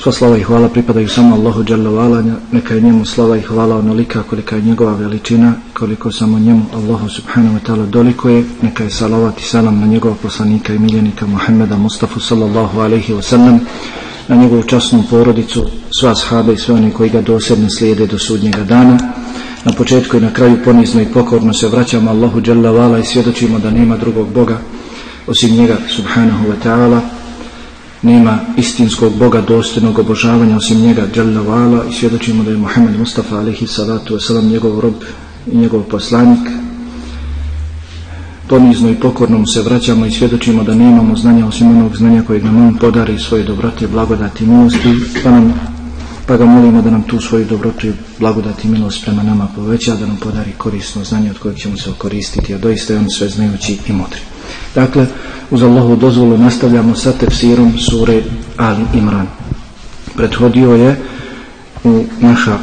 Sva slava i hvala pripadaju samo Allahu Đalla Vala, neka je njemu slava i hvala onolika kolika je njegova veličina, koliko samo njemu Allahu Subhanahu wa ta'ala dolikuje, neka je salavat i salam na njegova poslanika i miljenika Muhammeda Mustafa sallallahu alaihi wa sallam, na njegovu časnu porodicu, sva shaba i sve one koji ga dosedno slijede do sudnjega dana. Na početku i na kraju ponizno i pokorno se vraćamo Allahu Đalla Vala i svjedočimo da nema drugog Boga osim njega Subhanahu wa ta'ala, nema istinskog Boga dostojnog obožavanja osim njega Jalla i svjedočimo da je Muhammed Mustafa alaihi salatu wasalam njegov rob i njegov poslanik. Ponizno i pokorno mu se vraćamo i svjedočimo da nemamo znanja osim onog znanja kojeg nam on podari svoje dobrote, blagodati i milosti pa, nam, pa ga molimo da nam tu svoju dobrotu i blagodati i milost prema nama poveća da nam podari korisno znanje od kojeg ćemo se okoristiti, a doista je on sve znajući i mudri. Dakle, uz Allahu dozvolu nastavljamo sa tefsirom sure Ali Imran. Prethodio je u naša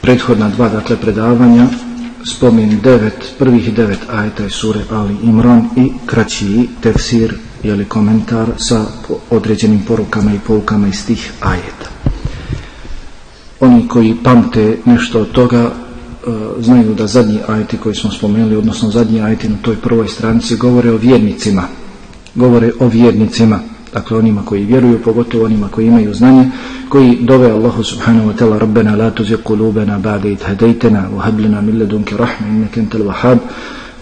prethodna dva, dakle, predavanja spomin devet, prvih devet ajeta iz sure Ali Imran i kraći tefsir ili komentar sa određenim porukama i poukama iz tih ajeta. Oni koji pamte nešto od toga E, znaju da zadnji ajeti koji smo spomenuli, odnosno zadnji ajeti na toj prvoj stranici govore o vjernicima. Govore o vjernicima, dakle onima koji vjeruju, pogotovo onima koji imaju znanje, koji dove Allahu subhanahu wa ta'ala Rabbena la tuzi kulubena ba'de it hadejtena wa hablina min ledunke rahme inneke entel wahab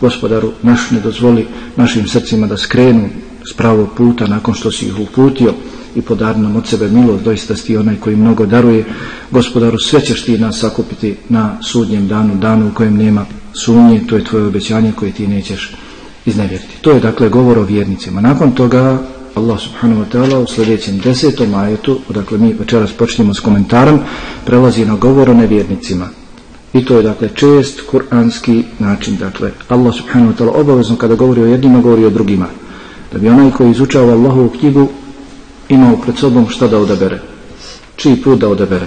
gospodaru naš ne dozvoli našim srcima da skrenu s pravog puta nakon što si ih uputio i podar nam od sebe milost, doista si onaj koji mnogo daruje. Gospodaru, sve ćeš ti nas sakupiti na sudnjem danu, danu u kojem nema sumnje, to je tvoje obećanje koje ti nećeš iznevjeriti. To je dakle govor o vjernicima. Nakon toga Allah subhanahu wa ta'ala u sljedećem desetom ajetu, dakle mi večeras počnemo s komentarom, prelazi na govor o nevjernicima. I to je dakle čest kuranski način. Dakle, Allah subhanahu wa ta'ala obavezno kada govori o jednima, govori o drugima. Da bi onaj koji izučava Allahovu knjigu imao pred sobom šta da odabere čiji put da odabere.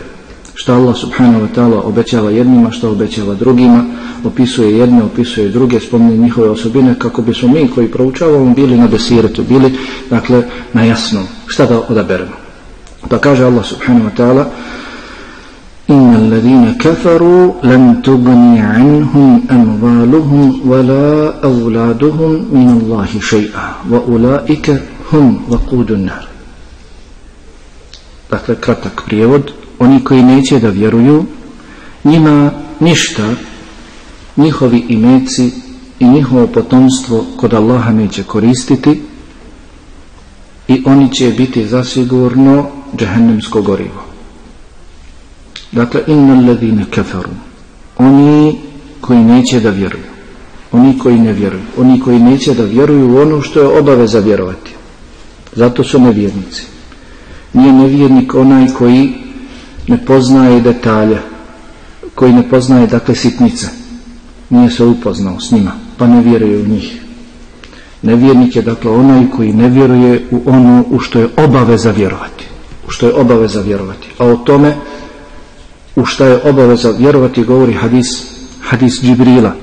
Šta Allah subhanahu wa ta'ala obećava jednima šta obećava drugima opisuje jedne, opisuje druge spomni njihove osobine kako bismo mi koji proučavamo bili na desiretu bili dakle na jasnom, šta da odaberemo. Pa kaže Allah subhanahu wa ta'ala inna alladhina kafaru lam tugni anhum amvaluhum wala avladuhum min Allahi še'a wa ulaike hum vakudun nar dakle kratak prijevod. Oni koji neće da vjeruju njima ništa njihovi imeci i njihovo potomstvo kod Allaha neće koristiti i oni će biti zasigurno džehennemsko gorivo. Dakle inna ladine kafaru. Oni koji neće da vjeruju. Oni koji ne vjeruju. Oni koji neće da vjeruju u ono što je obaveza vjerovati. Zato su nevjernici nije nevjernik onaj koji ne poznaje detalja, koji ne poznaje dakle sitnice. Nije se upoznao s njima pa ne vjeruje u njih. Nevjernik je dakle onaj koji ne vjeruje u ono u što je obaveza vjerovati u što je obaveza vjerovati. A o tome u što je obaveza vjerovati govori hadis hadis Džibrila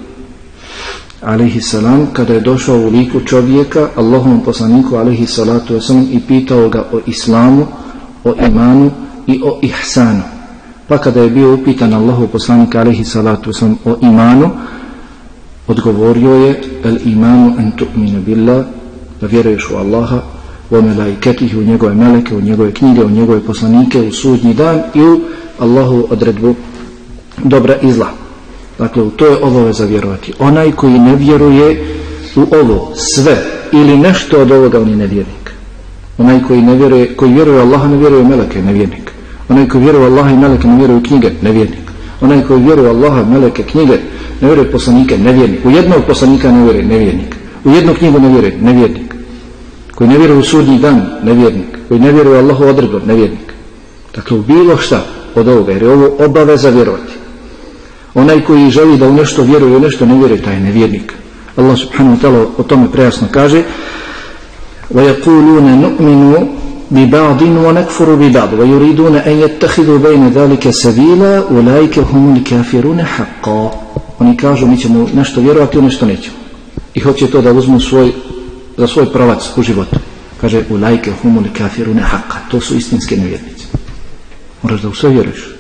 alaihi salam kada je došao u liku čovjeka Allahom poslaniku alaihi salatu wasalam i pitao ga o islamu o imanu i o ihsanu pa kada je bio upitan Allahu poslanik alaihi salatu wasalam o imanu odgovorio je el imanu en tu'minu billah da vjeruješ u Allaha u melaiketih, u njegove meleke, u njegove knjige, u njegove poslanike, u sudnji dan i u Allahu odredbu dobra i zla. Dakle, u to je obaveza vjerovati. Onaj koji ne vjeruje u ovo sve ili nešto od ovoga, on je nevjernik. Onaj koji ne vjeruje, koji vjeruje Allaha, ne vjeruje meleke, nevjernik. Onaj koji vjeruje Allaha i meleke, ne vjeruje knjige, nevjernik. Onaj koji vjeruje Allaha, meleke, knjige, ne vjeruje poslanike, nevjernik. U jednog poslanika ne vjeruje, nevjernik. U jednu knjigu ne vjeruje, nevjernik. Koji ne vjeruje u sudnji dan, nevjernik. Koji ne vjeruje Allahu odredbu, nevjernik. Dakle, u bilo šta od ovoga, jer je ovo obaveza vjerovati. Onaj koji želi da u nešto vjeruje, u nešto ne vjeruje, taj je nevjernik. Allah subhanahu wa ta'ala o tome prejasno kaže وَيَقُولُونَ نُؤْمِنُوا بِبَعْضٍ وَنَكْفُرُ بِبَعْضٍ وَيُرِيدُونَ أَنْ يَتَّخِذُوا بَيْنَ ذَلِكَ سَبِيلًا أُولَٰئِكَ هُمُ الْكَافِرُونَ حَقًّا Oni kažu mi ćemo nešto vjerovati, u nešto nećemo. I hoće to da uzmu svoj, za svoj pravac u životu. Kaže أُولَٰئِكَ هُمُ الْكَافِرُونَ حَقًّا To su istinske nevjernice. Moraš da u sve vjeruješ.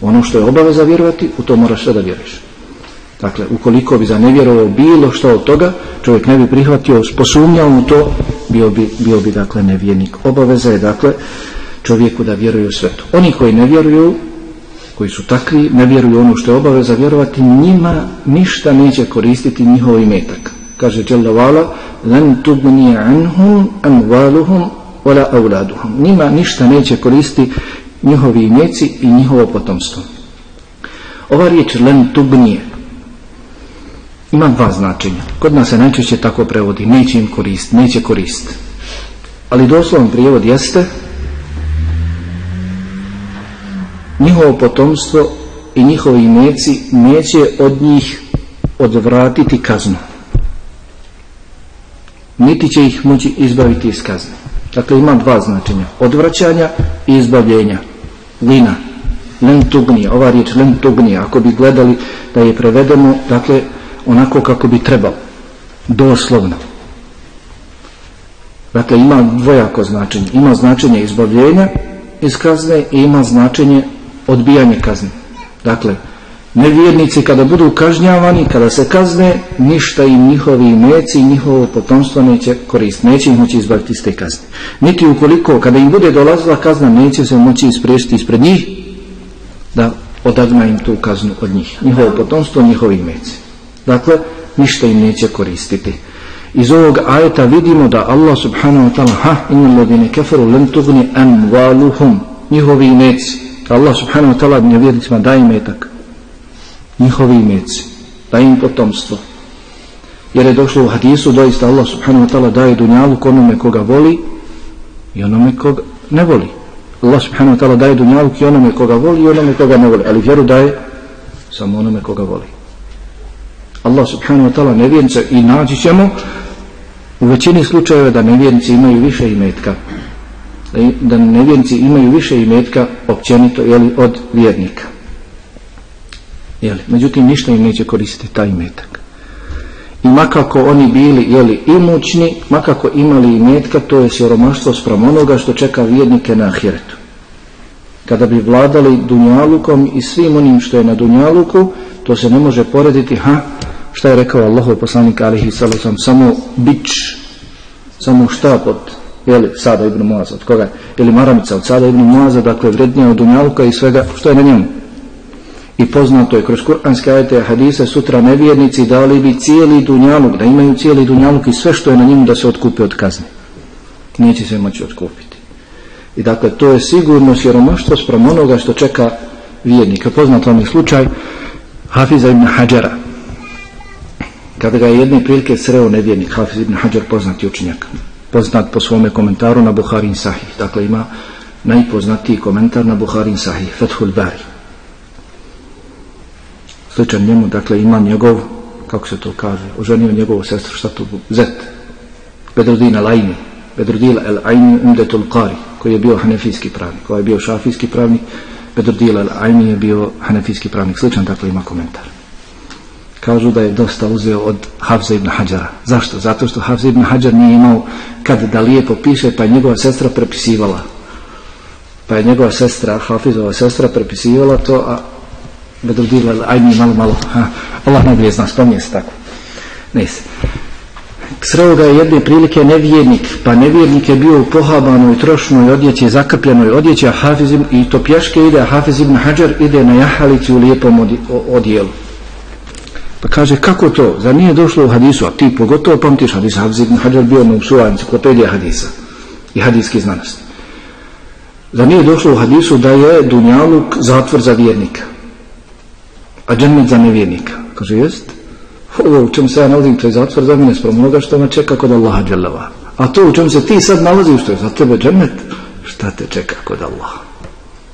Ono što je obaveza vjerovati, u to moraš sve da vjeruješ. Dakle, ukoliko bi za nevjerovao bilo što od toga, čovjek ne bi prihvatio, posumnjao u to, bio bi, bio bi dakle nevjernik. Obaveza je dakle čovjeku da vjeruje u svetu. Oni koji ne vjeruju, koji su takvi, ne vjeruju ono što je obaveza vjerovati, njima ništa neće koristiti njihov imetak. Kaže Jalla Vala, lan tubni anhum amvaluhum wala auladuhum. Njima ništa neće koristiti njihovi imeci i njihovo potomstvo. Ova riječ len tugnije ima dva značenja. Kod nas se najčešće tako prevodi, neće im korist, neće korist. Ali doslovan prijevod jeste njihovo potomstvo i njihovi imeci neće od njih odvratiti kaznu. Niti će ih moći izbaviti iz kazne. Dakle, ima dva značenja. Odvraćanja i izbavljenja. Lina. Lentugnija. Ova riječ lentugnija. Ako bi gledali da je prevedemo, dakle, onako kako bi trebalo. Doslovno. Dakle, ima dvojako značenje. Ima značenje izbavljenja iz kazne i ima značenje odbijanje kazne. Dakle, nevjernici kada budu kažnjavani, kada se kazne, ništa im njihovi imeci i njihovo potomstvo neće koristiti, neće ih moći izbaviti iz te kazne. Niti ukoliko, kada im bude dolazila kazna, neće se moći ispriješiti ispred njih, da odagna im tu kaznu od njih. Njihovo potomstvo, njihovi imeci. Dakle, ništa im neće koristiti. Iz ovog ajeta vidimo da Allah subhanahu wa ta'ala ha inna ladine keferu len tugni amvaluhum njihovi imeci. Allah subhanahu wa ta'ala nevjernicima daje metak njihovi imeci, da im potomstvo. Jer je došlo u hadisu, doista Allah subhanahu wa ta'ala daje dunjalu onome koga voli i onome koga ne voli. Allah subhanahu wa ta'ala daje dunjalu i onome koga voli i onome koga ne voli. Ali vjeru daje samo onome koga voli. Allah subhanahu wa ta'ala nevjernice i naći ćemo u većini slučajeva da nevjernici imaju više imetka. Da nevjernici imaju više imetka općenito jeli, od vjernika. Jeli, međutim, ništa im neće koristiti taj metak. I makako oni bili jeli, imućni, makako imali metka, to je siromaštvo sprem onoga što čeka vjernike na ahiretu. Kada bi vladali dunjalukom i svim onim što je na dunjaluku, to se ne može porediti, ha, šta je rekao Allahov poslanik alihi sallam, samo bić, samo štap od jeli, Sada ibn Muaza, od koga, ili maramica od Sada ibn Muaza, dakle vrednija od dunjaluka i svega što je na njemu. I poznato je kroz kuranske ajete hadise sutra nevjernici dali bi cijeli dunjaluk, da imaju cijeli dunjaluk i sve što je na njemu da se otkupi od kazne. Neće se moći otkupiti. I dakle, to je sigurno siromaštvo sprem onoga što čeka vjernika. Poznat vam je slučaj Hafiza ibn Hajara. Kada ga je jedne prilike sreo nevjernik, Hafiz ibn Hajar poznati učenjak, poznat po svome komentaru na Buharin Sahih. Dakle, ima najpoznatiji komentar na Buharin Sahih, Fethul Bari. Sličan njemu, dakle, ima njegov, kako se to kaže, oženio njegovu sestru, šta to Zet, Bedrudina al-Aini, El al-Aini umdetul Qari, koji je bio hanefijski pravnik, koji je bio šafijski pravnik, Bedrudila al-Aini je bio hanefijski pravnik. Sličan, dakle, ima komentar kažu da je dosta uzeo od Hafza ibn Hađara. Zašto? Zato što Hafza ibn Hađar nije imao kad da lijepo piše, pa je njegova sestra prepisivala. Pa je njegova sestra, Hafizova sestra, prepisivala to, a Bedrudila, aj mi malo, malo, ha, Allah najbolje zna, spominje se tako. Nisi. Sreo ga je jedne prilike nevjernik, pa nevjernik je bio u pohabanoj, trošnoj odjeći, zakrpljenoj odjeći, a Hafiz ibn, i to pješke ide, a Hafiz ibn Hajar ide na jahalici u lijepom odjelu. Pa kaže, kako to? Zar nije došlo u hadisu? A ti pogotovo pamtiš hadis, Hafiz ibn Hajar bio na usua enciklopedija hadisa i hadijski znanosti. Zar nije došlo u hadisu da je Dunjaluk zatvor za vjernika, a džennet za nevjernika? Kaže, jest? Ovo u čem se ja nalazim, to je zatvor za mene sprem onoga što me čeka kod Allaha dželava. A to u čem se ti sad nalaziš, što je za tebe džennet, šta te čeka kod Allaha?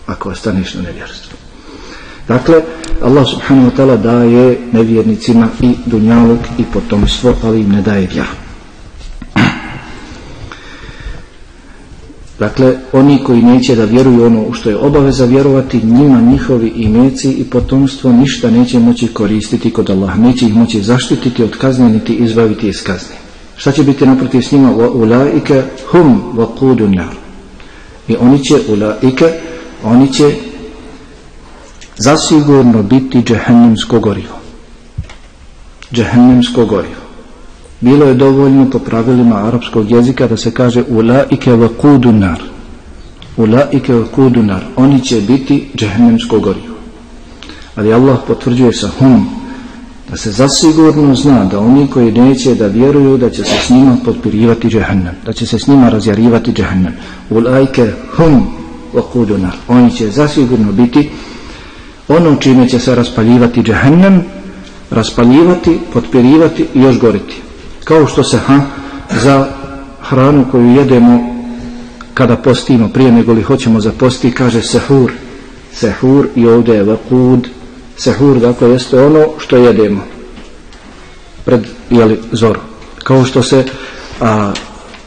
Ako ostaneš na nevjerstvu. Dakle, Allah subhanahu wa ta'ala daje nevjernicima i dunjaluk i potomstvo, ali im ne daje vjeru. Dakle, oni koji neće da vjeruju ono u što je obaveza vjerovati, njima njihovi imeci i potomstvo ništa neće moći koristiti kod Allah. Neće ih moći zaštititi od kazne, niti izbaviti iz kazne. Šta će biti naprotiv s njima? Ulaike hum vakudu nar. I oni će, ulaike, oni će zasigurno biti džehennemsko gorivo. Džehennemsko gorivo. Bilo je dovoljno po pravilima arapskog jezika da se kaže ulaike wa kudunar Ulaike wa kudunar Oni će biti džehennemsko gorivo. Ali Allah potvrđuje sa hum da se zasigurno zna da oni koji neće da vjeruju da će se s njima potpirivati džehennem. Da će se s njima razjarivati džehennem. Ulaike hum wa kudunar Oni će zasigurno biti ono čime će se raspaljivati džehennem, raspaljivati, potpirivati i još goriti. Kao što se ha, za hranu koju jedemo kada postimo, prije nego li hoćemo zaposti, kaže sehur. Sehur i ovdje je vakud. Sehur, dakle, jeste ono što jedemo pred, jeli, zoru. Kao što se a,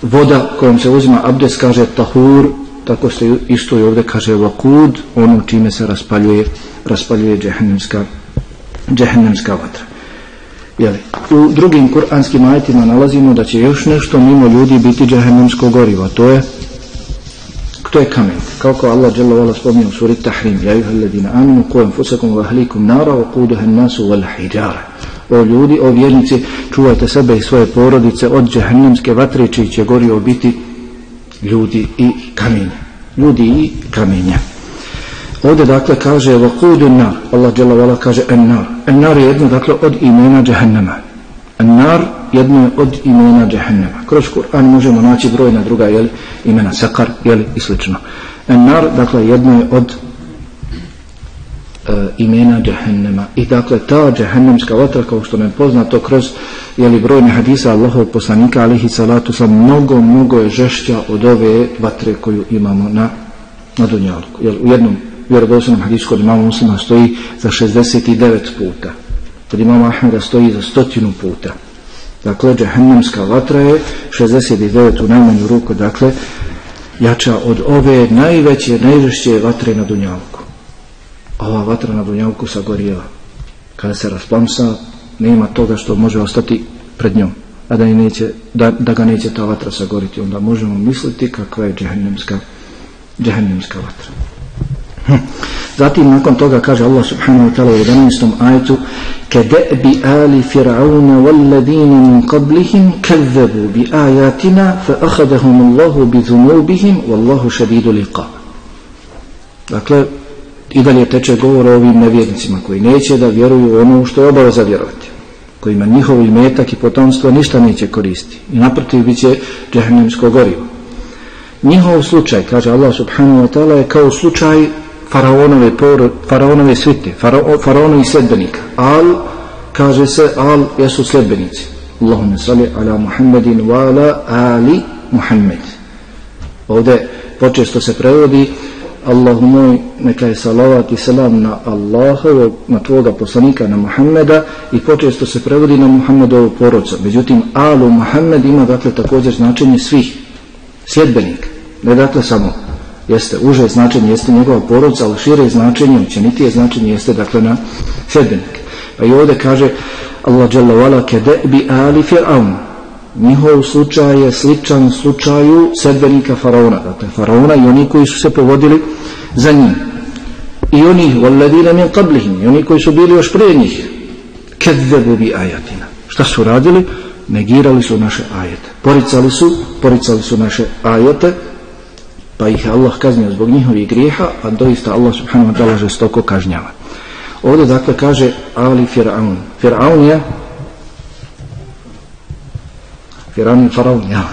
voda kojom se uzima abdes kaže tahur, tako se isto i ovdje kaže vakud, ono čime se raspaljuje raspaljuje džehennemska džehennemska vatra. Jeli, u drugim kuranskim ajetima nalazimo da će još nešto mimo ljudi biti džahennemsko gorivo. To je to je kamen. Kako Allah dželle vala spomnio u suri Tahrim, ja ayuha alladina aminu qu anfusakum wa ahlikum nara wa quduha an-nas wal hijara. O ljudi, o vjernici, čuvajte sebe i svoje porodice od džahennemske vatre čiji će gorivo biti ljudi i kamenje. Ljudi i kamenje. Ovdje dakle kaže vakudu nar, Allah džela vala kaže en nar. En nar je jedno dakle od imena džehennema. En nar jedno je od imena džehennema. Kroz Kur'an možemo naći brojna druga jeli, imena sakar jeli, i slično. En nar dakle jedno je od e, imena džehennema. I dakle ta džehennemska vatra kao što nam je poznato kroz jeli, brojne hadisa Allahov poslanika alihi salatu sa mnogo, mnogo je žešća od ove vatre koju imamo na, na dunjalku. Jel, u jednom vjerodosnom hadisu kod imama muslima stoji za 69 puta. Kod imama Ahmeda stoji za stotinu puta. Dakle, džahennemska vatra je 69 u najmanju ruku, dakle, jača od ove najveće, najžešće vatre na Dunjavku. Ova vatra na Dunjavku sagorijeva. Kada se rasplamsa, nema toga što može ostati pred njom, a da, neće, da, da ga neće ta vatra sagoriti. Onda možemo misliti kakva je džahennemska, džahennemska vatra. Zatim nakon toga kaže Allah subhanahu wa ta'ala u 11. ajetu كَدَأْبِ آلِ فِرْعَوْنَ وَالَّذِينَ مِنْ قَبْلِهِمْ كَذَّبُوا بِآيَاتِنَا فَأَخَذَهُمُ اللَّهُ بِذُنُوبِهِمْ وَاللَّهُ شَدِيدُ لِقَابِ Dakle, i dalje teče govor o ovim nevjednicima koji neće da vjeruju ono što je obaveza vjerovati kojima njihov imetak i potomstvo ništa neće koristiti i naprotiv bit će džahnemsko gorivo njihov slučaj, kaže Allah subhanahu wa ta'ala je kao slučaj faraonove, por, faraonove svite, farao, faraonovi sledbenika. Al, kaže se, al jesu sledbenici. Allahumma salli ala Muhammedin wa ala ali Muhammed. Ovdje počesto se prevodi Allahu moj, neka je salavat i salam na Allaha, na tvoga poslanika, na Muhammeda i počesto se prevodi na Muhammedovu porodca. Međutim, alu Muhammed ima dakle također značenje svih sljedbenika. Ne dakle samo jeste uže značenje, jeste njegova porodca, ali šire značenje, učenitije značenje jeste dakle na sedbenike. Pa i ovdje kaže Allah jalla wala kede bi ali fir'aun. Njihov slučaj je sličan slučaju sedbenika faraona, dakle faraona i oni koji su se povodili za njim. I oni, walladina min qablihim, i oni koji su bili još prije njih, Kedzebu bi ajatina. Šta su radili? Negirali su naše ajete. Poricali su, poricali su naše ajete, pa ih Allah kaznio zbog njihovih grijeha, a doista Allah subhanahu wa ta'ala žestoko kažnjava. Ovdje dakle kaže Ali Fir'aun. Fir'aun je Fir'aun je faraon, ja.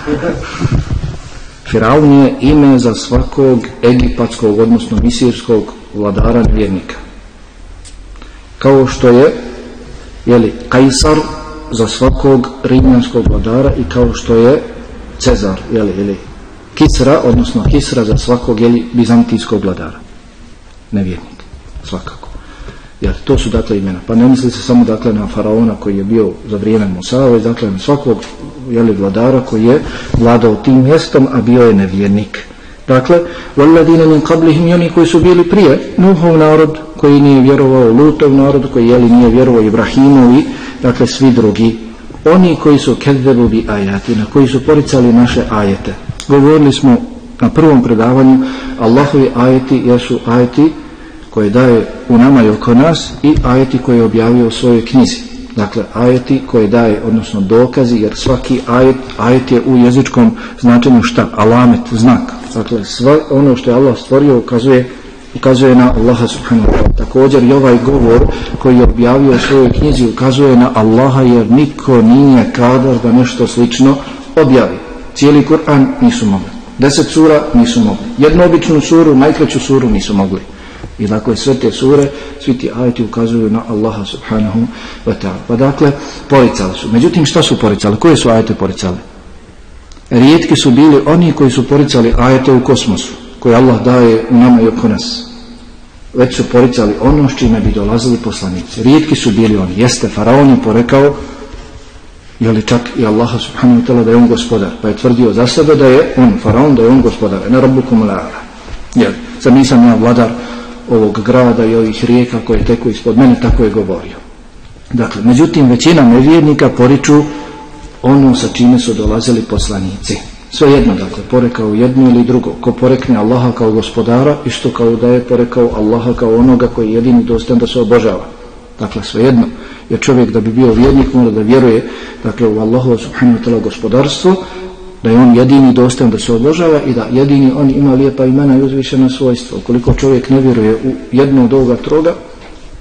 Fir'aun je ime za svakog egipatskog, odnosno misirskog vladara vjernika. Kao što je jeli, Kajsar za svakog rimljanskog vladara i kao što je Cezar, jeli, jeli, Kisra, odnosno Kisra za svakog jeli, bizantijskog vladara. Nevjernik, svakako. Jer to su dakle imena. Pa ne misli se samo dakle na faraona koji je bio za vrijeme Musa, već dakle na svakog jeli, vladara koji je vladao tim mjestom, a bio je nevjernik. Dakle, وَالَّذِينَ مِنْ قَبْلِهِمْ oni koji su bili prije, Nuhov narod koji nije vjerovao, Lutov narod koji jeli nije vjerovao Ibrahimovi, dakle svi drugi, oni koji su kedebu bi ajatina, koji su poricali naše ajete. Govorili smo na prvom predavanju, Allahovi ajeti jesu ajeti koje daje u nama i oko nas i ajeti koje je objavio u svojoj knjizi. Dakle, ajeti koje daje, odnosno dokazi, jer svaki ajet, ajet je u jezičkom značenju šta? Alamet, znak. Dakle, sve ono što je Allah stvorio ukazuje, ukazuje na Allaha subhanahu wa ta'ala. Također i ovaj govor koji je objavio u svojoj knjizi ukazuje na Allaha jer niko nije kadar da nešto slično objavi. Cijeli Kur'an nisu mogli. Deset sura nisu mogli. Jednu običnu suru, najkraću suru nisu mogli. I dakle sve te sure, svi ti ajeti ukazuju na Allaha subhanahu wa ta'ala. Pa dakle, poricali su. Međutim, šta su poricali? Koje su ajete poricali? Rijetki su bili oni koji su poricali ajete u kosmosu, koje Allah daje u nama i oko nas. Već su poricali ono s čime bi dolazili poslanici. Rijetki su bili oni. Jeste, faraon je porekao jeli čak i Allaha subhanahu wa ta'ala da je on gospodar. Pa je tvrdio za sebe da je on, faraon, da je on gospodar. Na rabbukum la'ala. jeli sad nisam ja vladar ovog grada i ovih rijeka koje teku ispod mene, tako je govorio. Dakle, međutim, većina nevjernika poriču ono sa čime su dolazili poslanici. Sve jedno, dakle, porekao jedno ili drugo. Ko porekne Allaha kao gospodara, isto kao da je porekao Allaha kao onoga koji je jedini dostan da se obožava. Dakle, svejedno. Jer čovjek da bi bio vjernik mora da vjeruje dakle, u Allahovo subhanahu wa ta'la gospodarstvo, da je on jedini dostan da se obožava i da jedini on ima lijepa imena i uzvišena svojstva. Ukoliko čovjek ne vjeruje u jednu od ovoga troga,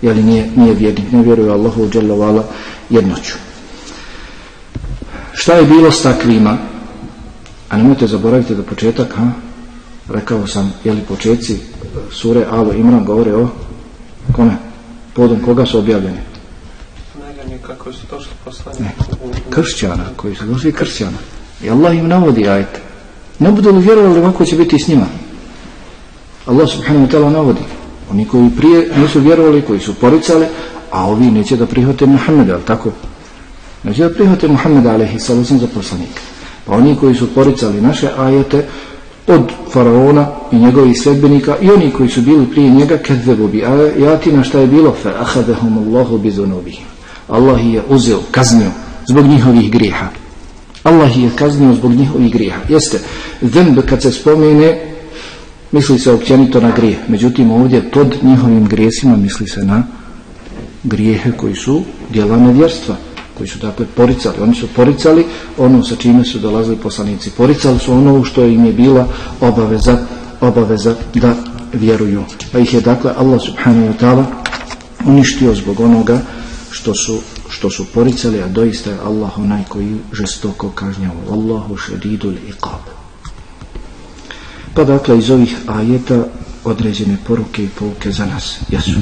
jeli nije, nije vjernik, ne vjeruje Allahu dželavala jednoću. Šta je bilo s takvima? A nemojte zaboraviti da početak, ha? rekao sam, jeli početci sure Alo Imran govore o kome? Podom koga su objavljeni? kako su došli poslani. Ne, kršćana, koji su došli kršćana. I Allah im navodi ajte. Ne budu li vjerovali ovako će biti s njima. Allah subhanahu wa ta'ala navodi. Oni koji prije nisu vjerovali, koji su poricali, a ovi neće da prihvate Muhammeda, ali tako? Neće da prihvate Muhammeda, alaihi sallam za poslanika. Pa oni koji su poricali naše ajete, od faraona i njegovih sledbenika i oni koji su bili prije njega kedebu bi ajatina šta je bilo? Fa ahadahum Allahu bi zunubihim Allah je uzeo, kaznio zbog njihovih grijeha. Allah je kaznio zbog njihovih grijeha. Jeste, zemb kad se spomene misli se općenito na grijeh. Međutim ovdje pod njihovim grijesima misli se na grijehe koji su djela nevjerstva koji su dakle poricali, oni su poricali ono sa čime su dolazili poslanici poricali su ono što im je bila obaveza obaveza da vjeruju pa ih je dakle Allah subhanahu wa ta'ala uništio zbog onoga što su, što su poricali a doista je Allah onaj koji žestoko kažnjava Allahu šedidul iqab pa dakle iz ovih ajeta određene poruke i pouke za nas. Jesu.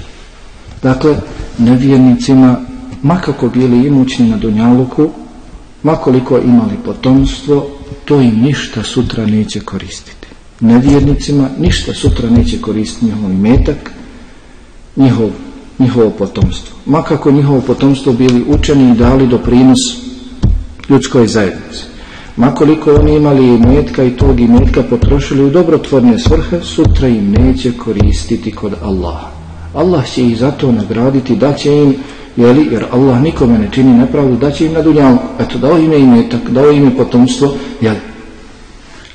Dakle, nevjernicima, makako bili imućni na Dunjaluku, makoliko imali potomstvo, to im ništa sutra neće koristiti. Nevjernicima ništa sutra neće koristiti njihov imetak, njihov, njihovo potomstvo. Makako njihovo potomstvo bili učeni i dali doprinos ljudskoj zajednici. Makoliko oni imali imetka i tog imetka potrošili u dobrotvorne svrhe, sutra im neće koristiti kod Allaha. Allah će ih zato nagraditi, da će im, jeli, jer Allah nikome ne čini nepravdu, da će im na dunjalku. Eto, dao im je imetak, dao im je potomstvo, jeli.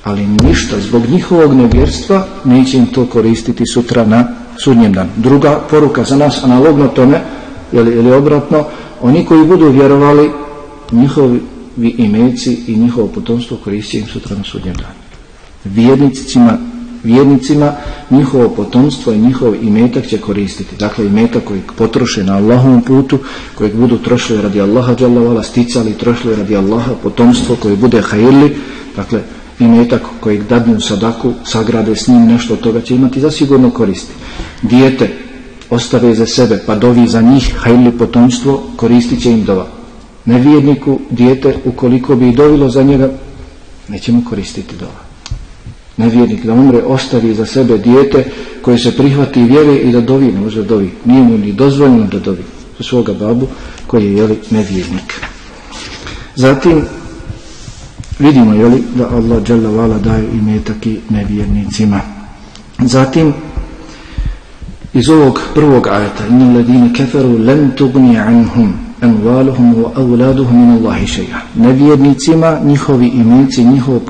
Ali ništa, zbog njihovog nevjerstva, neće im to koristiti sutra na sudnjem danu. Druga poruka za nas, analogno tome, jeli, ili obratno, oni koji budu vjerovali, njihovi imeci i njihovo potomstvo koristit im sutra na sudnjem danu. Vjernicima, vjernicima njihovo potomstvo i njihov imetak će koristiti. Dakle, imetak koji potroše na Allahovom putu, kojeg budu trošili radi Allaha džalavala, sticali trošili radi Allaha, potomstvo koje bude hajirli, dakle, imetak kojeg dadnu sadaku, sagrade s njim nešto od toga će imati zasigurno koristi. Dijete ostave za sebe, pa dovi za njih, hajirli potomstvo, koristit će im dova nevjerniku dijete ukoliko bi dovilo za njega nećemo koristiti dova nevjernik da umre ostavi za sebe dijete koje se prihvati vjere i da dovi ne može dovi. Nije mu ni dozvoljeno da dovi za svoga babu koji je jeli nevjernik. Zatim vidimo jeli da Allah dželavala daje daje i nevjernicima. Zatim iz ovog prvog ajeta inna ladine keferu lem tugni anhum amwaluhum wa avladuhum min Allahi šeja. Nevjernicima njihovi imenci, njihovo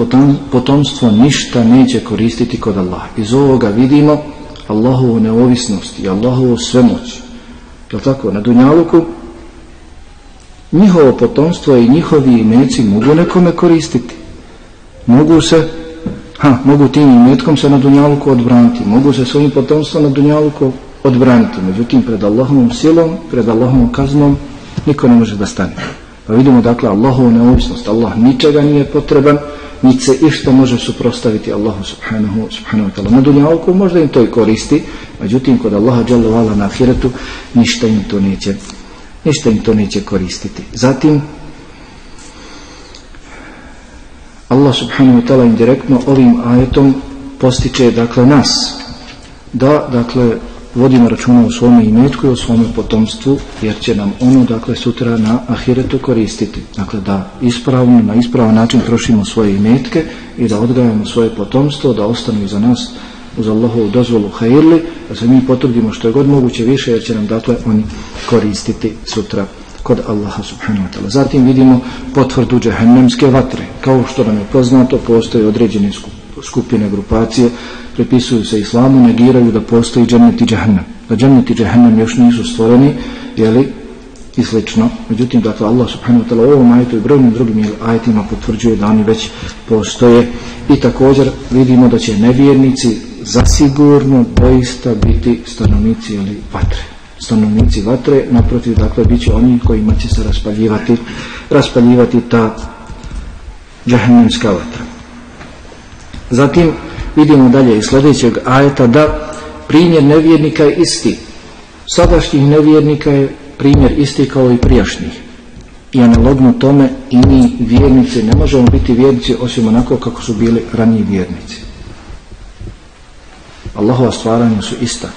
potomstvo ništa neće koristiti kod Allaha. Iz ovoga vidimo Allahovu neovisnost i Allahovu svemoć. Je tako? Na Dunjaluku njihovo potomstvo i njihovi imeci mogu nekome koristiti. Mogu se ha, mogu tim imetkom se na Dunjaluku odbraniti. Mogu se svojim potomstvom na Dunjaluku odbraniti. Međutim, pred Allahovom silom, pred Allahovom kaznom, niko ne može da stane. Pa vidimo dakle Allahovu neovisnost. Allah ničega nije potreban, niti se išta može suprostaviti Allahu subhanahu, subhanahu wa ta'ala. Na dunjavku možda im to i koristi, međutim kod Allaha dželle na ahiretu ništa im to neće ništa im to neće koristiti. Zatim Allah subhanahu wa ta'ala indirektno ovim ajetom postiče dakle nas da dakle vodimo računa o svome imetku i o svome potomstvu, jer će nam ono, dakle, sutra na ahiretu koristiti. Dakle, da ispravno, na ispravan način trošimo svoje imetke i da odgajamo svoje potomstvo, da ostanu iza nas uz Allahovu dozvolu hajirli, da se mi potrudimo što je god moguće više, jer će nam, dakle, oni koristiti sutra kod Allaha subhanahu wa ta'ala. Zatim vidimo potvrdu džehennemske vatre. Kao što nam je poznato, postoje određene skupine grupacije prepisuju se islamu, negiraju da postoji džennet i džahnem. Da džennet i džahnem još nisu stvoreni, jeli, i slično. Međutim, dakle, Allah subhanahu wa ta'la ovom ajetu i brojnim drugim ajetima potvrđuje da oni već postoje. I također vidimo da će nevjernici zasigurno doista biti stanovnici ili vatre. Stanovnici vatre, naprotiv, dakle, bit će oni kojima će se raspaljivati, raspaljivati ta džahnemska vatra. Zatim, vidimo dalje iz sljedećeg ajeta da primjer nevjernika je isti. Sadašnjih nevjernika je primjer isti kao i prijašnjih. I analogno tome i mi vjernici ne možemo biti vjernici osim onako kako su bili raniji vjernici. Allahova stvaranja su ista.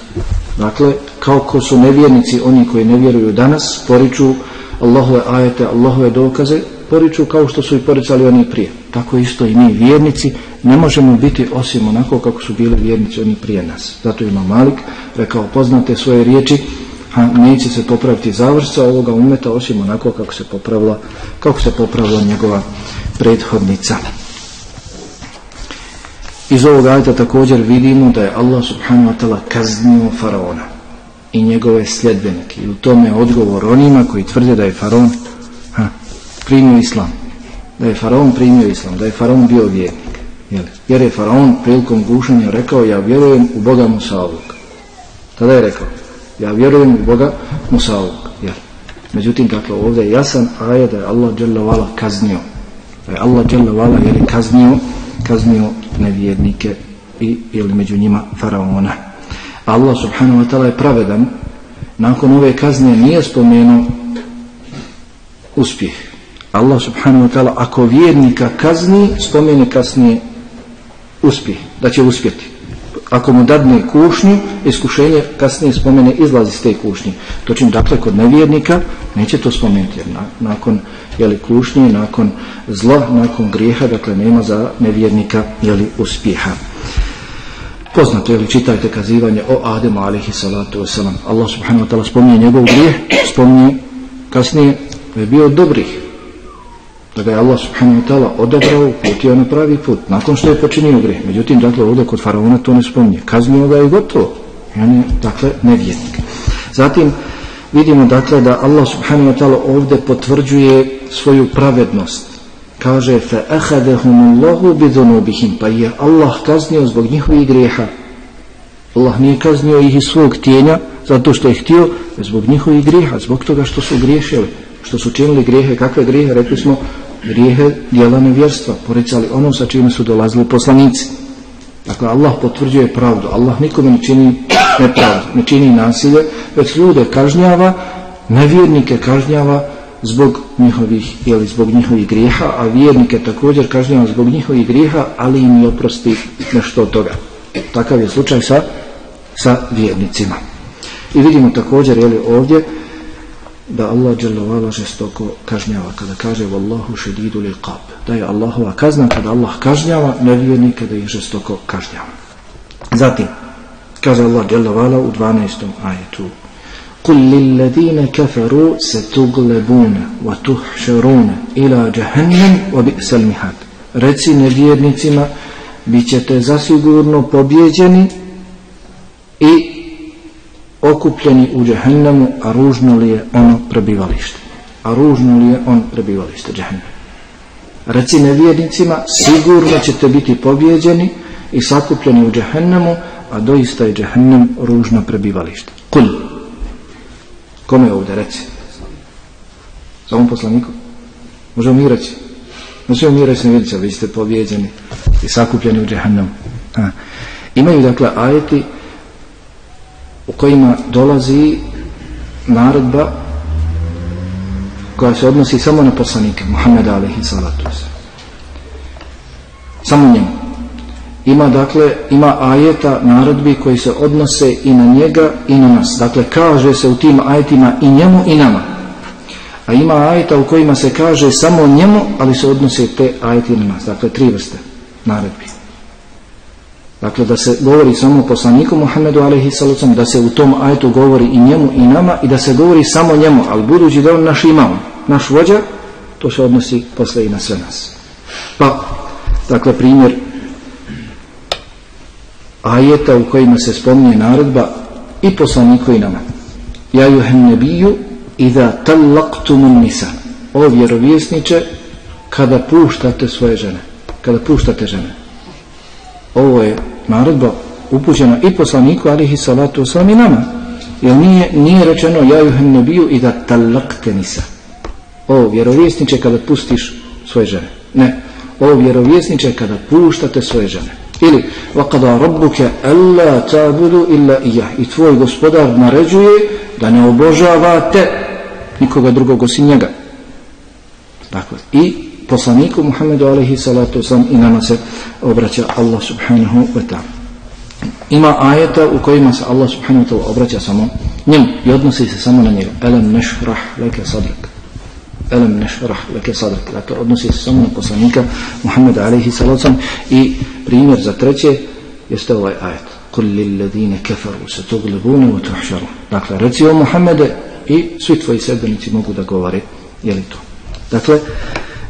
Dakle, kao ko su nevjernici, oni koji ne vjeruju danas, poriču Allahove ajete, Allahove dokaze, poriču kao što su i poricali oni prije. Tako isto i mi vjernici ne možemo biti osim onako kako su bili vjernici oni prije nas. Zato ima Malik rekao poznate svoje riječi, a neće se popraviti završca ovoga umeta osim onako kako se popravila, kako se popravila njegova prethodnica. Iz ovog ajta također vidimo da je Allah subhanahu wa ta'ala kaznio faraona i njegove sljedbenike. I u tome odgovor onima koji tvrde da je faraon primio islam. Da je faraon primio islam, da je faraon bio vjernik. Jel? Jer je faraon prilikom gušanja rekao ja vjerujem u Boga Musaovog. Tada je rekao ja vjerujem u Boga Musaovog. Jel? Međutim, dakle, ovdje je jasan aje da je Allah dželle kaznio. Da je Allah dželle jer je kaznio, kaznio nevjernike i ili među njima faraona. Allah subhanahu wa ta'ala je pravedan nakon ove kazne nije spomenuo uspjeh Allah subhanahu wa ta'ala ako vjernika kazni spomene kasnije uspjeh da će uspjeti. Ako mu dadne kušnju iskušenje kasnije spomene izlazi s te kušnje. Točim, dakle kod nevjernika neće to spomenuti jer na, nakon jeli, kušnje nakon zla, nakon grijeha dakle nema za nevjernika jeli, uspjeha. Poznato je li čitajte kazivanje o Ademu alihi salatu wasalam Allah subhanahu wa ta'ala spominje njegov grijeh spominje kasnije je bio dobrih da ga je Allah subhanahu wa ta'ala odabrao putio na pravi put nakon što je počinio grijeh. Međutim dakle ovdje kod faraona to ne spominje. Kaznio ga je gotovo. I on je dakle nevjetnik. zatim vidimo dakle da Allah subhanahu wa ta'ala ovdje potvrđuje svoju pravednost. Kaže fa ahadahumullahu bidhunubihim pa je Allah kaznio zbog njihovih grijeha. Allah nije kaznio ih iz svog tijenja zato što je htio zbog njihovih grijeha zbog toga što su griješili što su činili grijehe. Kakve grijehe? Rekli smo grijehe dijela nevjerstva porećali ono sa čime su dolazili poslanici dakle Allah potvrđuje pravdu Allah nikome ne čini nepravdu ne čini nasilje već ljude kažnjava nevjernike kažnjava zbog njihovih ili zbog njihovih grijeha, a vjernike također kažnjava zbog njihovih grijeha, ali im je oprosti nešto od toga. Takav je slučaj sa, sa vjernicima. I vidimo također jeli, ovdje da Allah dželovala žestoko kažnjava kada kaže Wallahu šedidu li qab da je Allahova kazna kada Allah kažnjava nevjernike da ih žestoko kažnjava. Zatim kaže Allah dželovala u 12. ajetu قل للذين كفروا ستغلبون وتحشرون إلى جهنم وبئس المهاد reci nevjernicima bit ćete zasigurno pobjeđeni i okupljeni u džehennemu, a ružno li je ono prebivalište a ružno li je on prebivalište džahennem reci nevjernicima sigurno ćete biti pobjeđeni i sakupljeni u džehennemu, a doista je džehennem ružno prebivalište kul Kome ovdje reci? Samom poslaniku? Možemo mi reći? Možemo mi reći, ne vi ste pobjeđeni i sakupljeni u džehannom. Imaju dakle ajeti u kojima dolazi naredba koja se odnosi samo na poslanike, Muhammed alihi salatu. Samo njemu. Ima dakle ima ajeta naredbi koji se odnose i na njega i na nas. Dakle kaže se u tim ajetima i njemu i nama. A ima ajeta u kojima se kaže samo njemu ali se odnose te ajeti na nas. Dakle tri vrste naredbi dakle da se govori samo poslaniku Muhammedu alaihi da se u tom ajetu govori i njemu i nama i da se govori samo njemu ali budući da on naš imam naš vođa to se odnosi posle i na sve nas pa dakle primjer ajeta u kojima se spominje naredba i poslaniku i nama. Ja juhem nebiju i da talaktumun nisa. O vjerovjesniče, kada puštate svoje žene. Kada puštate žene. Ovo je naredba upućena i poslaniku, alihi salatu osam i nama. Jer nije, nije rečeno ja juhem nebiju i da talakte nisa. O vjerovjesniče, kada pustiš svoje žene. Ne. O vjerovjesniče, kada puštate svoje žene ili وَقَدَا رَبُّكَ أَلَّا تَعْبُدُ إِلَّا إِيَهِ i tvoj gospodar naređuje da ne obožavate nikoga drugog osim njega dakle i poslaniku Muhammedu alaihi salatu sam i nama se obraća Allah subhanahu wa ta'ala. Ima ajeta u kojima se Allah subhanahu wa ta'ala obraća samo njemu i odnosi se samo na njega. Elem nešrah leke sadrak. Alam nešrah leke sadrak. Dakle odnosi se samo na poslanika Muhammeda alaihi salatu sam i primjer za treće jeste ovaj ajet. Kul lilladine kefaru se tuglebune u tuhšaru dakle reci o Muhammede i svi tvoji sedbenici mogu da govore je li to? Dakle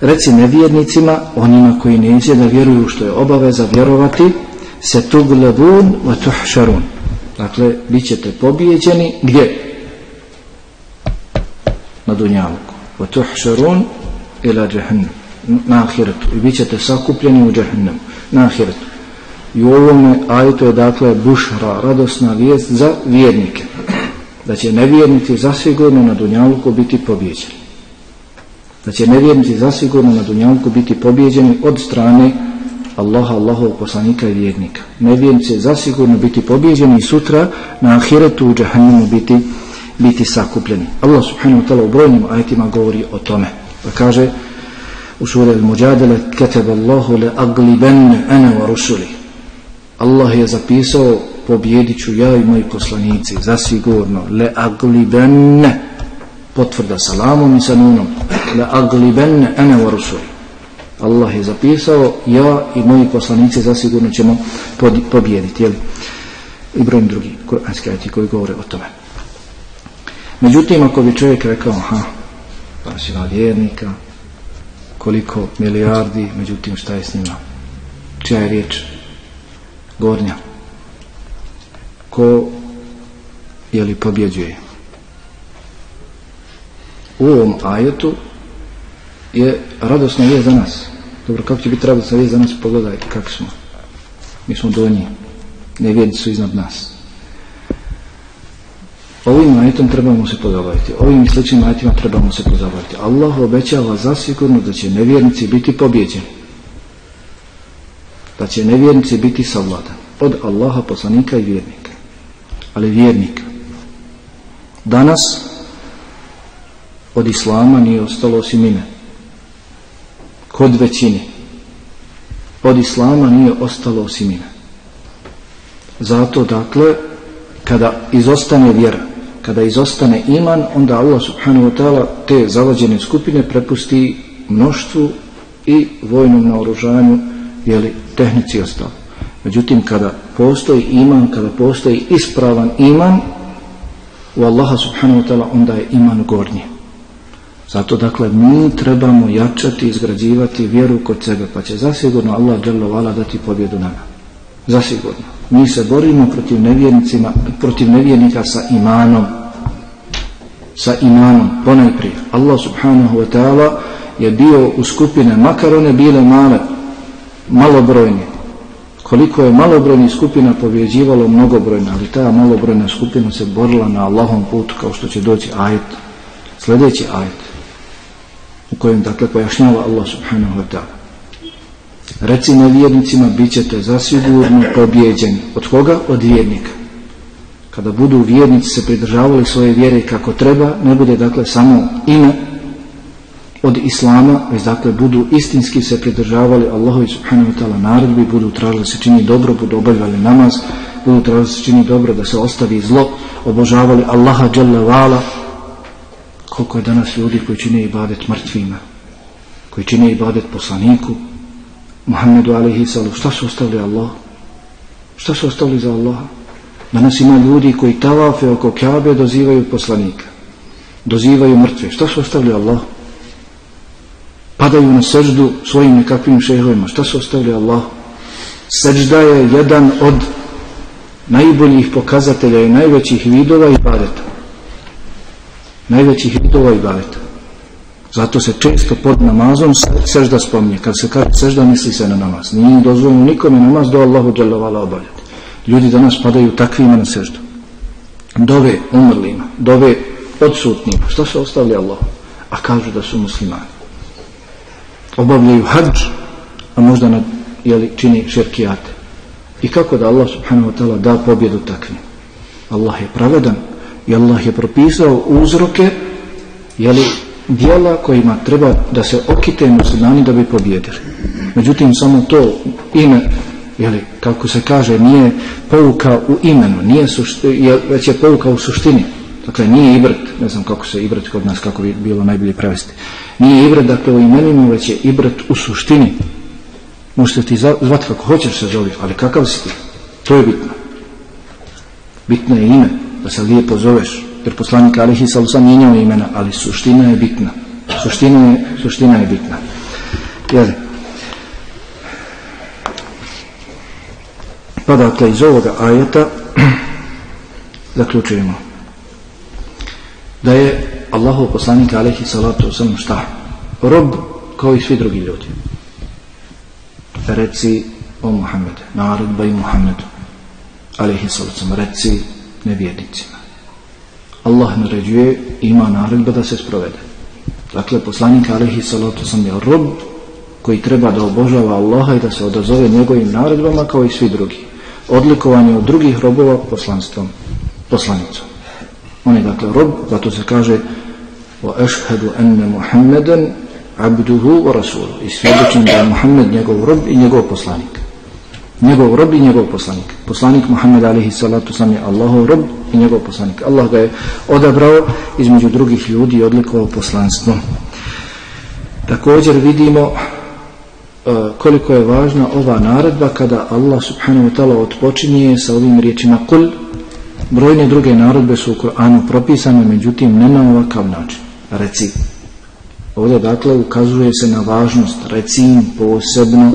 reci nevjernicima onima koji ne da vjeruju što je obaveza vjerovati se tuglebun wa tuhšarun dakle bit ćete pobijeđeni gdje na dunjaluku u tuhšarun ila džahnem na ahiretu i bit ćete sakupljeni u džahnemu na ahiretu. I u ovome ajetu je dakle bušra, radosna vijest za vjernike. Da će nevjernici zasigurno na Dunjaluku biti pobjeđeni. Da će nevjernici zasigurno na Dunjaluku biti pobjeđeni od strane Allaha, Allahov poslanika i vjernika. Nevjernici će zasigurno biti pobjeđeni i sutra na ahiretu u džahannimu biti, biti sakupljeni. Allah subhanahu wa ta'ala u brojnim ajetima govori o tome. Pa kaže u suri Al-Mujadala kataba Allahu le agliban ana wa rusuli. Allah je zapisao pobjediću ja i moji poslanici zasigurno le agliban potvrda salamom i sa nunom. La agliban ana wa. Allah je zapisao ja i moji poslanici zasigurno ćemo pobijediti jeli? i brojni drugi kuranski koji govore o tome. Međutim ako bi čovjek rekao ha pa si vjernika koliko milijardi međutim šta je s njima? Čija je riječ? Gornja. Ko je li pobjeđuje? U ovom ajetu je radosna vijest za nas. Dobro, kako će biti radosna vijest za nas? Pogledaj kako smo. Mi smo donji. Nevjernici su iznad nas. Ovim ajetom trebamo se pozabaviti. Ovim i sličnim ajetima trebamo se pozabaviti. Allah obećava zasigurno da će nevjernici biti pobjeđeni. Da će nevjernici biti savladan. Od Allaha, poslanika i vjernika. Ali vjernika. Danas od Islama nije ostalo osim ime. Kod većine. Od islama nije ostalo osim ime. Zato dakle kada izostane vjera kada izostane iman onda Allah subhanahu wa ta'ala te zavađene skupine prepusti mnoštvu i vojnom naoružanju jeli, tehnici ostalo. Međutim kada postoji iman kada postoji ispravan iman u Allaha subhanahu wa ta'ala onda je iman gornji. Zato dakle mi trebamo jačati izgrađivati vjeru kod sebe pa će zasigurno Allah dželovala dati pobjedu nama. Zasigurno. Mi se borimo protiv nevjernicima, protiv nevjernika sa imanom. Sa imanom, ponajprije. Allah subhanahu wa ta'ala je bio u skupine, makar one bile male, malobrojne. Koliko je malobrojni skupina pobjeđivalo mnogobrojna, ali ta malobrojna skupina se borila na Allahom putu kao što će doći ajet. Sljedeći ajet u kojem dakle pojašnjava Allah subhanahu wa ta'ala. Reci nevjernicima, bit ćete zasigurno pobjeđeni. Od koga? Od vjernika. Kada budu vjernici se pridržavali svoje vjere kako treba, ne bude dakle samo ime od Islama, već dakle budu istinski se pridržavali Allahovi subhanahu wa ta'ala naredbi, budu tražili se čini dobro, budu obavljali namaz, budu tražili se čini dobro da se ostavi zlo, obožavali Allaha dželle vala, koliko je danas ljudi koji čine ibadet mrtvima, koji čine ibadet poslaniku, Muhammedu alaihi sallam, šta su ostavili Allah? Šta su ostavili za Allaha? Danas ima ljudi koji tavafe oko Kjabe dozivaju poslanika, dozivaju mrtve, šta su ostavili Allah? Padaju na seždu svojim nekakvim šehovima, šta su ostavili Allah? Sežda je jedan od najboljih pokazatelja i najvećih vidova ibadeta najvećih vidova baveta. Zato se često pod namazom sežda spominje. Kad se kaže sežda, misli se na namaz. Nije dozvoljeno nikome namaz do Allahu dželovala obavljati. Ljudi danas padaju takvima na seždu. Dove umrlima, dove odsutnima. Što se ostavlja Allah? A kažu da su muslimani. Obavljaju hađ, a možda na, jeli, čini šerkijate. I kako da Allah subhanahu wa ta'ala da pobjedu takvim? Allah je pravedan, i Allah je propisao uzroke jeli, dijela kojima treba da se okite muslimani da bi pobjedili. Međutim, samo to ime, jeli, kako se kaže, nije pouka u imenu, nije sušti, je, već je pouka u suštini. Dakle, nije ibret, ne znam kako se ibret kod nas, kako bi bilo najbolje prevesti. Nije ibret, dakle, u imenima, već je ibret u suštini. Možete ti zvati kako hoćeš se zoviti, ali kakav si ti? To je bitno. Bitno je ime da se lijepo zoveš jer poslanik Alihi Salusa mijenjao imena ali suština je bitna. Suština je, suština je bitna. Jeli pa dakle iz ovoga ajeta zaključujemo da je Allahu poslanik Alihi Salatu Osalam šta? rob kao i svi drugi ljudi. Reci o Muhammedu narodba i Muhammedu Alihi Salatu reci nevjernicima. Allah naređuje ima naredba da se sprovede. Dakle, poslanik Alihi Salatu sam je rob koji treba da obožava Allaha i da se odazove njegovim naredbama kao i svi drugi. Odlikovanje od drugih robova poslanstvom, poslanicom. On je dakle rob, zato se kaže wa ashhadu anna Muhammadan abduhu wa rasuluhu. I svjedočim da je Muhammed njegov rob i njegov poslanik. Njegov rob i njegov poslanik. Poslanik Muhammed alaihi salatu sam je Allahov rob i njegov poslanik. Allah ga je odabrao između drugih ljudi i odlikovao poslanstvom. Također vidimo e, koliko je važna ova naredba kada Allah subhanahu wa ta'ala odpočinje sa ovim riječima kul brojne druge narodbe su u Koranu propisane međutim ne na ovakav način reci ovdje dakle ukazuje se na važnost reci im posebno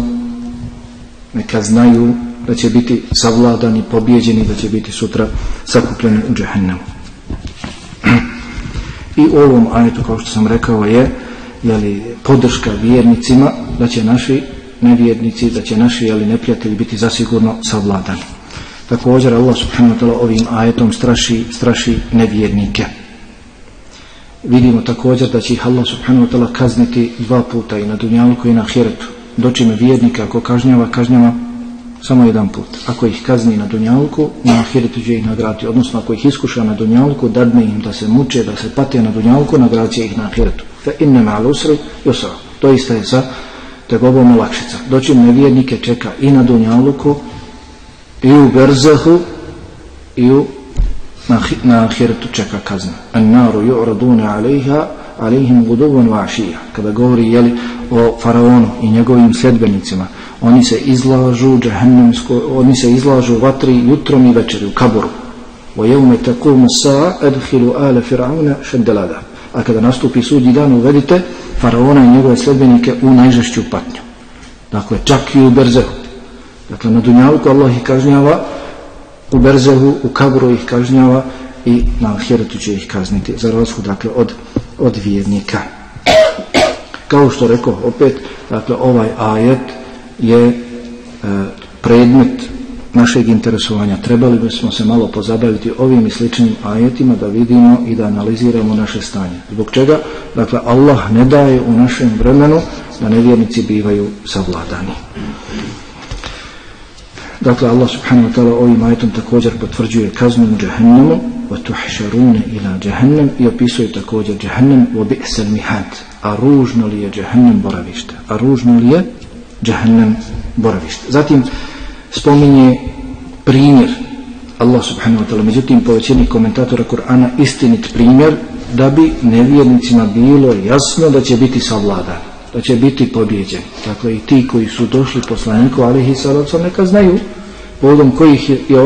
neka znaju da će biti savladani, pobjeđeni da će biti sutra sakupljeni u džahennemu i u ovom ajetu kao što sam rekao je jeli, podrška vjernicima da će naši nevjernici, da će naši jeli, neprijatelji biti zasigurno savladani. Također Allah subhanahu wa ta'ala ovim ajetom straši, straši nevjernike. Vidimo također da će ih Allah subhanahu wa ta'ala kazniti dva puta i na dunjalku i na hiretu. Doći me vjernika ako kažnjava, kažnjava samo jedan put. Ako ih kazni na dunjalku, na ahiretu će ih nagrati. Odnosno, ako ih iskuša na dunjalku, dadne im da se muče, da se pate na dunjalku, nagradit ih na ahiretu. Fe inne ma'al usri, yusra. To isto je sa tegobom olakšica. Doći nevjernike čeka i na dunjalku, i u berzahu, i u na, na ahiretu čeka kazna. An naru ju'raduna alejha, alihim guduvan vašija. Kada govori jeli, o faraonu i njegovim sedbenicima, oni se izlažu džahennemsko, oni se izlažu vatri jutrom i večeri u kaburu. Wa yawma taqumu as-sa'a adkhilu ala fir'auna. A kada nastupi sudnji dan uvedite faraona i njegove sledbenike u najžešću patnju. Dakle, čak i u Berzehu. Dakle, na Dunjalku Allah ih kažnjava, u Berzehu, u Kabru ih kažnjava i na Ahiretu će ih kazniti za razhod, dakle, od, od vjernika. Kao što rekao opet, dakle, ovaj ajet je e, predmet našeg interesovanja. Trebali bismo se malo pozabaviti ovim i sličnim ajetima da vidimo i da analiziramo naše stanje. Zbog čega? Dakle, Allah ne daje u našem vremenu da nevjernici bivaju savladani. Dakle, Allah subhanahu wa ta'ala ovim ajetom također potvrđuje kaznu u džahennemu wa tuhšarune ila džahennem i opisuje također džahennem wa bi'sal mihad a ružno li je džahennem boravište? A ružno li je džahennem boravište? Zatim spominje primjer Allah subhanahu wa ta'ala. Međutim po većini komentatora Kur'ana istinit primjer da bi nevjernicima bilo jasno da će biti savladan da će biti pobjeđen dakle i ti koji su došli poslaniku alihi salacom neka znaju povodom kojih je, je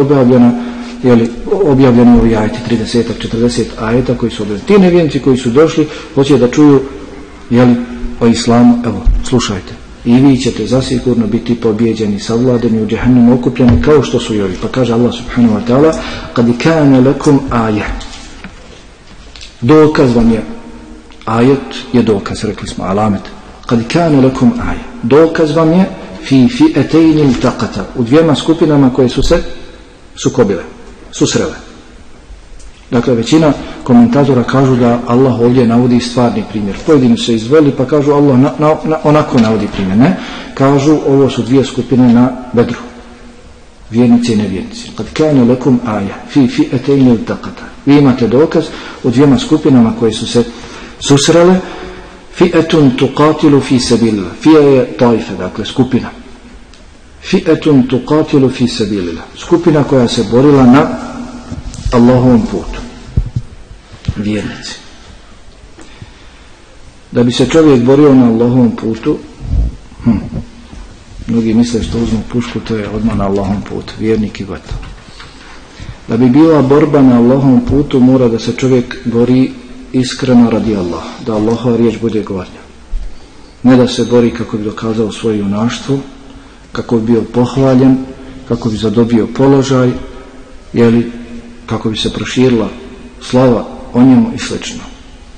jeli, objavljeni ovi ajeti 30 40 ajeta koji su objavljeni. Ti nevijenci koji su došli hoće da čuju jeli, o islamu. Evo slušajte. I vi ćete zasigurno biti pobjeđeni, savladeni u džahannemu okupljeni kao što su i ovi. Pa kaže Allah subhanahu wa ta'ala kad kane lekum aje. Dokaz vam je. Ajet je dokaz, rekli smo, alamet. Kad kane lekum aje. Dokaz vam je fi fi etejnim takata, u dvijema skupinama koje su se sukobile, susrele Dakle, većina komentatora kažu da Allah ovdje navodi stvarni primjer. Pojedini se izveli pa kažu Allah na, na, na, onako navodi primjer. Ne? Kažu ovo su dvije skupine na bedru. Vjernici i nevjernici. Kad kane lekum aja, fi fi etejne utakata. Vi imate dokaz o dvijema skupinama koje su se susrele. Fi etun tuqatilu fi sebila. Fija je tajfe, dakle skupina fi'etun tuqatilu fi sabilillah. Skupina koja se borila na Allahovom putu. Vjernici. Da bi se čovjek borio na Allahovom putu hm, mnogi misle što uzmu pušku to je odmah na Allahovom putu. Vjernik i gotovo da bi bila borba na Allahovom putu mora da se čovjek bori iskreno radi Allah da Allahova riječ bude gornja. Ne da se bori kako bi dokazao svoje junaštvo kako bi bio pohvaljen kako bi zadobio položaj jeli kako bi se proširila slava o njemu i slično.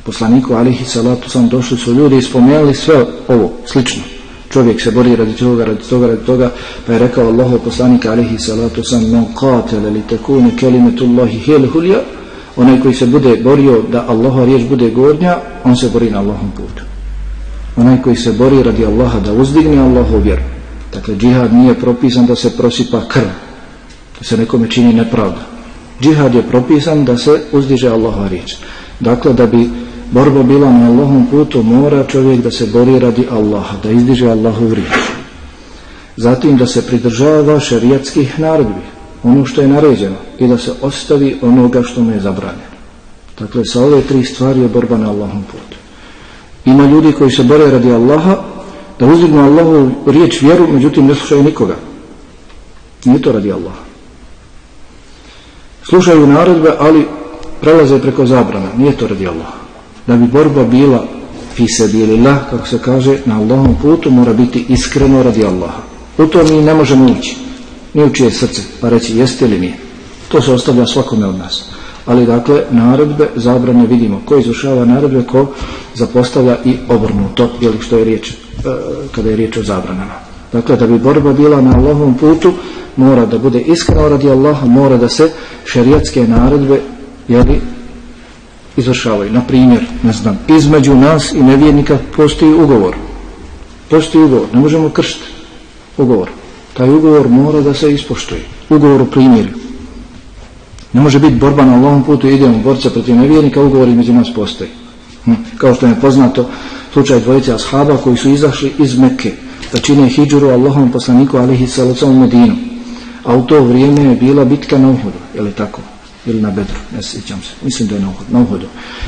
Poslaniku alihi salatu sam došli su ljudi i spomenuli sve ovo slično. Čovjek se bori radi toga, radi toga, radi toga, pa je rekao Allahu poslanik alihi salatu sam non qatele li tekune kelimetullahi hil hulja, onaj koji se bude borio da Allahova riječ bude gornja, on se bori na Allahom putu. onaj koji se bori radi Allaha da uzdigne Allahov vjeru dakle džihad nije propisan da se prosipa krv. Da se nekome čini nepravda. Džihad je propisan da se uzdiže Allahova riječ. Dakle da bi borba bila na Allahom putu mora čovjek da se bori radi Allaha da izdiže Allahovu riječ. Zatim da se pridržava šerijatskih naredbi ono što je naređeno i da se ostavi onoga što mu je zabranjeno. Dakle sa ove tri stvari je borba na Allahom putu. Ima ljudi koji se bore radi Allaha da uzdignu Allahu riječ vjeru međutim ne slušaju nikoga. Nije to radi Allaha. Slušaju naredbe ali prelaze preko zabrana nije to radi Allaha. Da bi borba bila fi kako se kaže na Allahom putu mora biti iskreno radi Allaha. U to mi ne možemo ući ni u čije srce pa reći jeste li mi? To se ostavlja svakome od nas. Ali dakle naredbe zabrane vidimo. Ko izvršava naredbe ko zapostavlja i obrnuto ili što je riječ? E, kada je riječ o zabranama. Dakle da bi borba bila na Allahovom putu mora da bude iskreno radi Allaha mora da se šerijatske naredbe jeli, izvršavaju. Na primjer ne znam između nas i nevjernika postoji ugovor. Postoji ugovor ne možemo kršiti ugovor. Taj ugovor mora da se ispoštuje. Ugovor o primjeru. Ne može biti borba na Allahovom putu idemo borca protiv nevjernika ugovor između nas postoji hm. kao što je poznato slučaj dvojice ashaba koji su izašli iz Mekke da čine hijđuru Allahom poslaniku alihi salacom Medinu a u to vrijeme je bila bitka na Uhudu je li tako ili na Bedru, ne sjećam se, mislim da je na Uhudu, na Uhudu.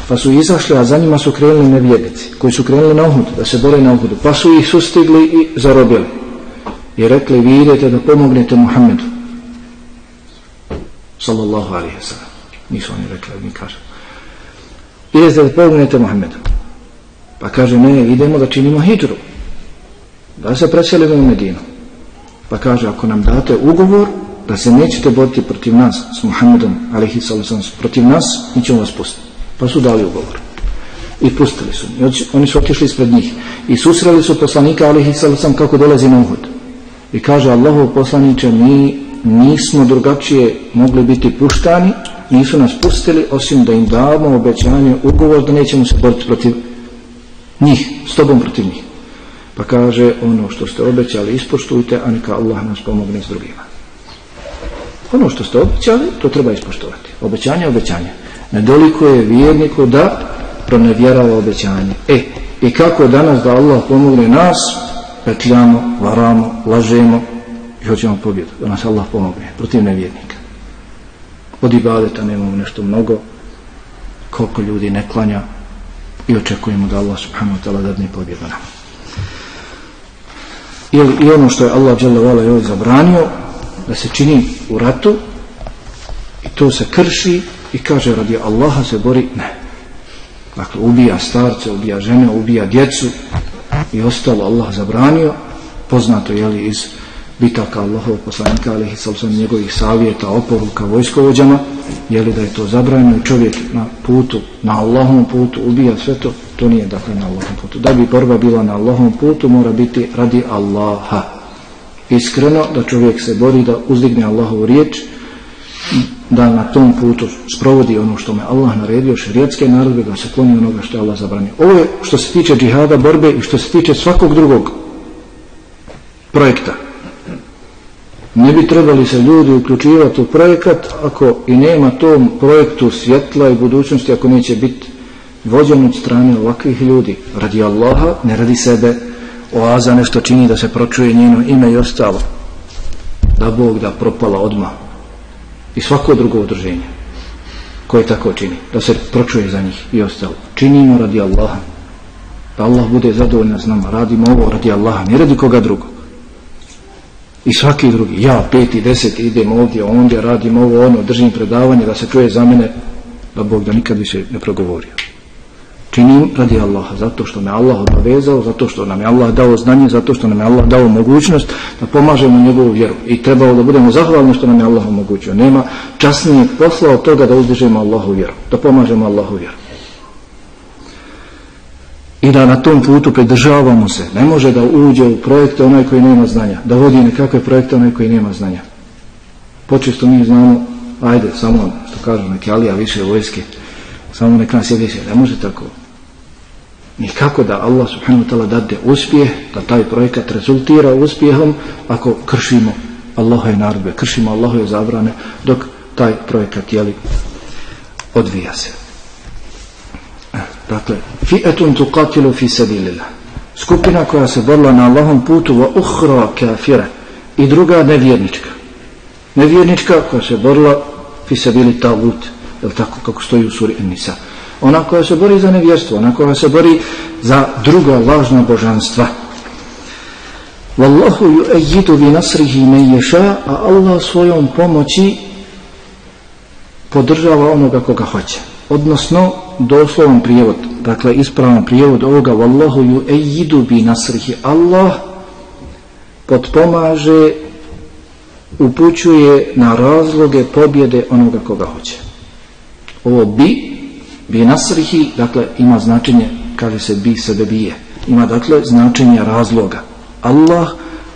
Pa su izašli, a za njima su krenuli nevjednici koji su krenuli na Uhudu, da se bore na Uhudu, pa su ih sustigli i zarobili. I rekli, vi idete da pomognete Muhammedu. Sallallahu alihi wa sallam. Nisu oni rekli, mi kažu. Idete da pomognete Muhammedu. Pa kaže, ne, idemo da činimo hijđru. Da se preselimo u Medinu. Pa kaže, ako nam date ugovor, da se nećete boriti protiv nas s Muhammedom alaihi sallam protiv nas mi ćemo vas pustiti pa su dali ugovor i pustili su I oni su otišli ispred njih i susreli su poslanika alaihi sallam kako dolazi na uhod i kaže Allahov poslaniče mi nismo drugačije mogli biti puštani nisu nas pustili osim da im damo obećanje ugovor da nećemo se boriti protiv njih s tobom protiv njih pa kaže ono što ste obećali ispoštujte a neka Allah nas pomogne s drugima ono što ste obećali, to treba ispoštovati. Obećanje obećanje. Nedoliko je vjerniku da pronevjerava obećanje. E, i kako danas da Allah pomogne nas, petljamo, varamo, lažemo i hoćemo pobjedu. Da nas Allah pomogne protiv nevjernika. Od ibadeta nemamo nešto mnogo, koliko ljudi ne klanja i očekujemo da Allah subhanahu wa ta'ala dadne pobjedu nam. I, I ono što je Allah zabranio, da se čini u ratu i to se krši i kaže radi Allaha se bori ne dakle ubija starce, ubija žene ubija djecu i ostalo Allah zabranio poznato je li iz bitaka Allahov poslanika alihi i njegovih savjeta oporuka vojskovođama je li da je to zabranjeno čovjek na putu na Allahovom putu ubija sve to to nije dakle na Allahovom putu. Da bi borba bila na Allahovom putu mora biti radi Allaha. Iskreno da čovjek se bori da uzdigne Allahovu riječ da na tom putu sprovodi ono što me Allah naredio šerijatske naredbe da se kloni onoga što je Allah zabranio. Ovo je što se tiče džihada borbe i što se tiče svakog drugog projekta ne bi trebali se ljudi uključivati u projekat ako i nema tom projektu svjetla i budućnosti ako neće biti vođen od strane ovakvih ljudi. Radi Allaha, ne radi sebe. Oaza nešto čini da se pročuje njeno ime i ostalo. Da Bog da propala odma i svako drugo udruženje koje tako čini da se pročuje za njih i ostalo. Činimo radi Allaha. Da Allah bude zadovoljan s nama. Radimo ovo radi Allaha ne radi koga drugo i svaki drugi ja peti, deseti idem ovdje ondje radim ovo ono držim predavanje da se čuje za mene da Bog da nikad više ne progovorio činim radi Allaha, zato što me Allah obavezao, zato što nam je Allah dao znanje, zato što nam je Allah dao mogućnost da pomažemo njegovu vjeru. I trebalo da budemo zahvalni što nam je Allah omogućio. Nema časnijeg posla od toga da uzdižemo Allahu vjeru, da pomažemo Allahu vjeru. I da na tom putu pridržavamo se. Ne može da uđe u projekte onaj koji nema znanja, da vodi nekakve projekte onaj koji nema znanja. Počesto mi znamo, ajde, samo što kažu neke alija više vojske, samo nek nas je više, ne može tako nikako da Allah subhanahu wa ta'ala dade uspjeh, da taj projekat rezultira uspjehom ako kršimo Allahove naredbe, kršimo Allahove zabrane dok taj projekat jeli odvija se. Dakle, fi'etun tuqatilu fi sabilillah. Skupina koja se borila na Allahom putu wa ukhra kafira i druga nevjernička. Nevjernička koja se borila fi sabili tagut, je tako kako stoji u suri An-Nisa. Ona koja se bori za nevjerstvo, ona koja se bori za druga lažna božanstva. Wallahu yu'ayyidu bi nasrihi man yasha, a Allah svojom pomoći podržava onoga koga hoće. Odnosno, doslovan prijevod, dakle ispravan prijevod ovoga Wallahu yu'ayyidu bi nasrihi. Allah potpomaže upućuje na razloge pobjede onoga koga hoće. Ovo bi, bi nasrihi, dakle ima značenje, kaže se bi sebe bije. Ima dakle značenje razloga. Allah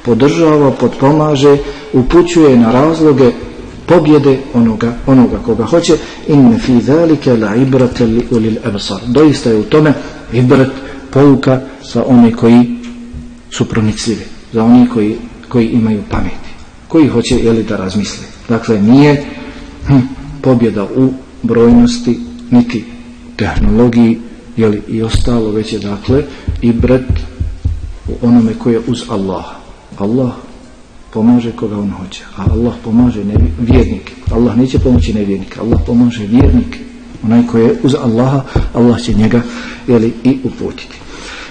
podržava, potpomaže, upućuje na razloge pobjede onoga, onoga koga hoće. Inne fi zalike la ibrate li ulil absar Doista je u tome ibrat pouka za one koji su pronicljivi, za oni koji, koji imaju pameti, koji hoće jeli, da razmisli. Dakle, nije hm, pobjeda u brojnosti, niti tehnologiji, jeli, i ostalo već je, dakle, ibrat u onome koji je uz Allaha. Allah pomaže koga on hoće, a Allah pomaže vjernike. Allah neće pomoći nevjernike, Allah pomaže vjernike. Onaj koji je uz Allaha, Allah će njega jeli, i uputiti.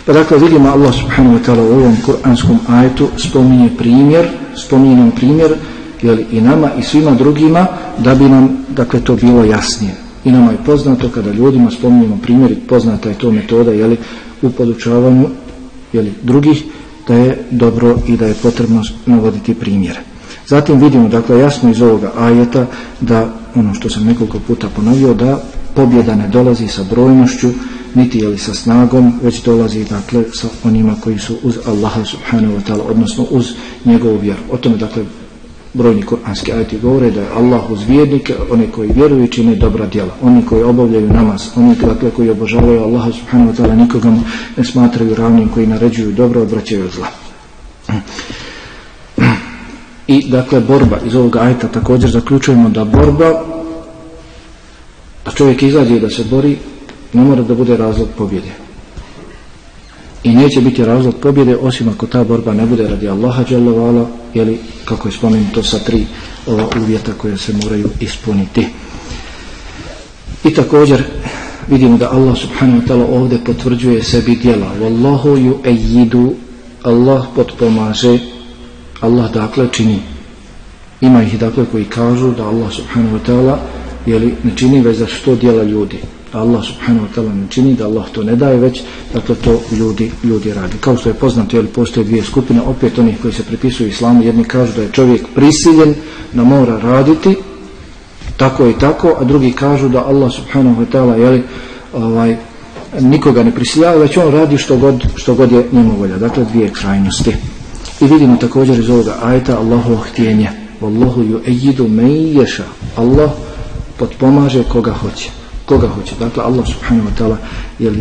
Pa dakle vidimo Allah subhanahu wa ta'ala u ovom kuranskom ajetu spominje primjer, spominje nam primjer jeli, i nama i svima drugima da bi nam dakle to bilo jasnije. I nama je poznato kada ljudima spominjemo primjer, poznata je to metoda jeli, u podučavanju jeli, drugih da je dobro i da je potrebno navoditi primjere. Zatim vidimo dakle jasno iz ovoga ajeta da ono što sam nekoliko puta ponovio da pobjeda ne dolazi sa brojnošću niti je li sa snagom već dolazi dakle sa onima koji su uz Allaha subhanahu wa ta'ala odnosno uz njegovu vjeru. O tome dakle brojni kuranski ajeti govore da je Allah uz vjernike, oni koji vjeruju i čine dobra djela, oni koji obavljaju namaz, oni dakle, koji obožavaju Allaha subhanahu wa ta'ala nikoga ne smatraju ravnim, koji naređuju dobro, odvraćaju zla. I dakle borba iz ovog ajeta također zaključujemo da borba da čovjek izađe da se bori ne mora da bude razlog pobjede. I neće biti razlog pobjede osim ako ta borba ne bude radi Allaha dželovala ili kako je spomenuto sa tri ova uvjeta koje se moraju ispuniti. I također vidimo da Allah subhanahu wa ta'ala ovdje potvrđuje sebi djela. Wallahu ju ejidu Allah potpomaže Allah dakle čini. Ima ih dakle koji kažu da Allah subhanahu wa ta'ala ne čini već za sto djela ljudi. Allah subhanahu wa ta'ala ne čini da Allah to ne daje već dakle to ljudi, ljudi radi. Kao što je poznato jel postoje dvije skupine opet onih koji se pripisuju islamu. Jedni kažu da je čovjek prisiljen da mora raditi tako i tako a drugi kažu da Allah subhanahu wa ta'ala jel ovaj, nikoga ne prisiljava već on radi što god, što god je njemu volja. Dakle dvije krajnosti. I vidimo također iz ovoga ajta Allahu htjenje. Wallahu ju ejidu meješa Allah potpomaže koga hoće koga hoće. Dakle, Allah subhanahu wa ta'ala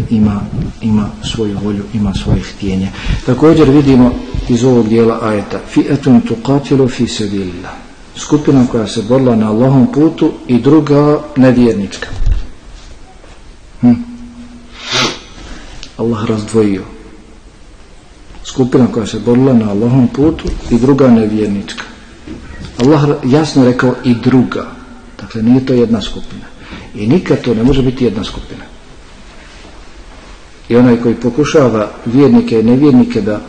ima, ima svoju volju, ima svoje htjenje. Također vidimo iz ovog dijela ajeta fi'atun tuqatilu fi sabilillah. Skupina koja se borila na Allahom putu i druga nevjernička. Hm. Allah razdvojio. Skupina koja se borila na Allahom putu i druga nevjernička. Allah jasno rekao i druga. Dakle, nije to jedna skupina. I nikad to ne može biti jedna skupina. I onaj koji pokušava vjernike i nevjernike da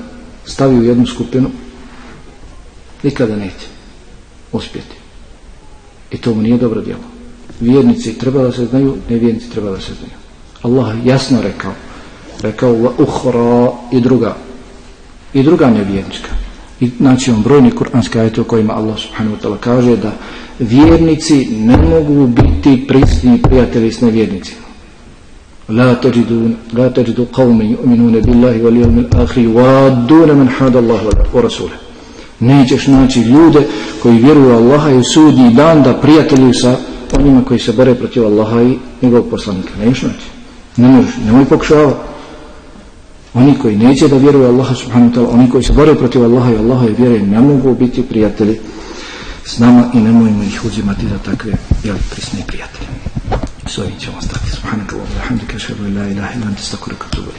stavi u jednu skupinu, nikada neće uspjeti. I to mu nije dobro djelo. Vjernici treba da se znaju, nevjernici treba da se znaju. Allah jasno rekao, rekao wa uhra i druga, i druga nevjernička. I naći on brojni kuranski ajete u kojima Allah subhanahu wa ta'ala kaže da vjernici ne mogu biti prisni prijatelji s nevjernicima. La tajidu la tajidu qauman yu'minuna billahi wal yawmil akhir wa dun man hada Allah wa rasulahu. Nećeš naći ljude koji vjeruju Allaha i sudnji dan da prijateljuju sa onima koji se bore protiv Allaha i njegovog poslanika. Nećeš naći. Ne možeš, nemoj pokušavati. Oni koji neće da vjeruju Allaha subhanahu wa ta'ala, oni koji se bore protiv Allaha i Allaha i vjeruje, ne mogu biti prijatelji s nama i nemojmo ih uzimati za takve jel, prisne prijatelje. S ovim ćemo stati. Subhanakallahu wa hamdika, šeru ila ilaha ila, antistakuruka, tubu